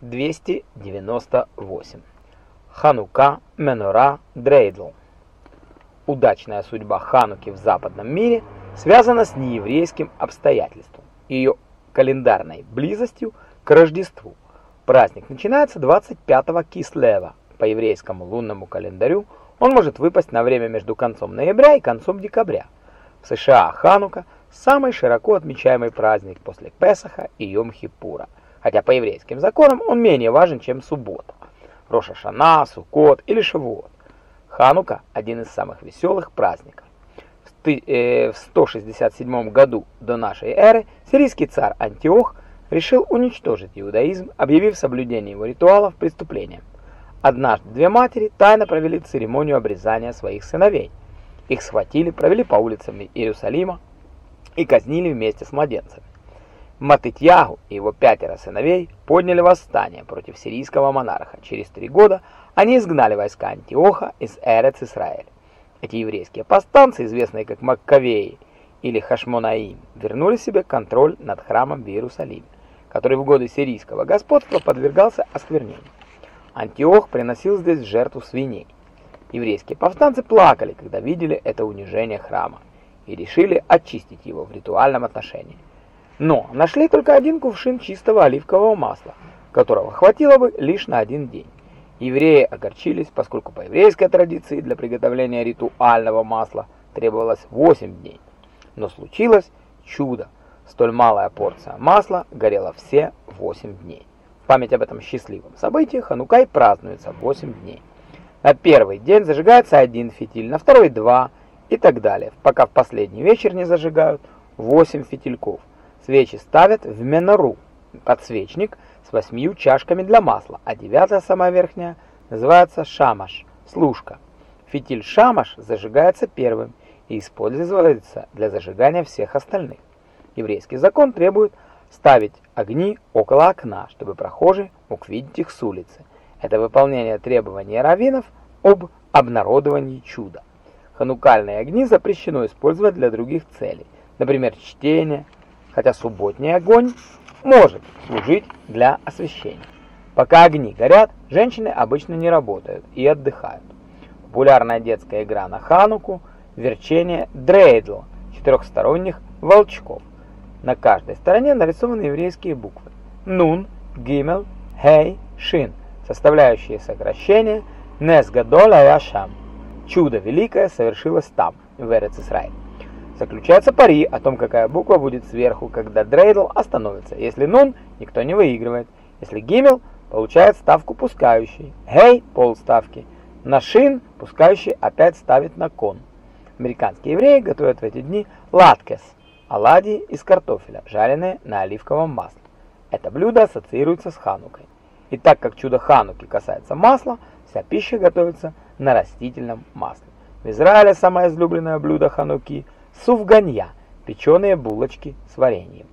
298. Ханука, Менора, Дрейдл. Удачная судьба Хануки в западном мире связана с нееврейским обстоятельством, ее календарной близостью к Рождеству. Праздник начинается 25-го Кислева. По еврейскому лунному календарю он может выпасть на время между концом ноября и концом декабря. В США Ханука – самый широко отмечаемый праздник после Песаха и Йом-Хиппура – хотя по еврейским законам он менее важен, чем суббота. Роша Шана, Суккот или Шавуот. Ханука – один из самых веселых праздников. В 167 э, году до нашей эры сирийский царь Антиох решил уничтожить иудаизм, объявив соблюдение его ритуалов преступлением. Однажды две матери тайно провели церемонию обрезания своих сыновей. Их схватили, провели по улицам Иерусалима и казнили вместе с младенцами. Матытьягу и его пятеро сыновей подняли восстание против сирийского монарха. Через три года они изгнали войска Антиоха из Эрец-Исраэль. Эти еврейские повстанцы, известные как Маккавеи или Хашмонаим, вернули себе контроль над храмом в Иерусалиме, который в годы сирийского господства подвергался осквернению. Антиох приносил здесь жертву свиней. Еврейские повстанцы плакали, когда видели это унижение храма, и решили очистить его в ритуальном отношении. Но нашли только один кувшин чистого оливкового масла, которого хватило бы лишь на один день. Евреи огорчились, поскольку по еврейской традиции для приготовления ритуального масла требовалось 8 дней. Но случилось чудо. Столь малая порция масла горела все 8 дней. В память об этом счастливом событии Ханукай празднуется 8 дней. На первый день зажигается один фитиль, на второй два и так далее, пока в последний вечер не зажигают 8 фитильков. Свечи ставят в менору, подсвечник с восьмью чашками для масла, а девятая, самая верхняя, называется шамаш, служка. Фитиль шамаш зажигается первым и используется для зажигания всех остальных. Еврейский закон требует ставить огни около окна, чтобы прохожий мог видеть их с улицы. Это выполнение требований раввинов об обнародовании чуда. Ханукальные огни запрещено использовать для других целей, например, чтения, хотя субботний огонь может служить для освещения. Пока огни горят, женщины обычно не работают и отдыхают. Популярная детская игра на хануку – верчение дрейдл, четырехсторонних волчков. На каждой стороне нарисованы еврейские буквы – нун, гимел, хей, шин, составляющие сокращение Нес Аяшам. Чудо великое совершилось там, в Эрец-Исраиль. Заключается пари о том, какая буква будет сверху, когда дрейдл остановится. Если нун, никто не выигрывает. Если гимел, получает ставку пускающий. Гей – полставки. На шин пускающий опять ставит на кон. Американские евреи готовят в эти дни латкес – оладьи из картофеля, жареные на оливковом масле. Это блюдо ассоциируется с ханукой. И так как чудо хануки касается масла, вся пища готовится на растительном масле. В Израиле самое излюбленное блюдо хануки – Суфганья – печеные булочки с вареньем.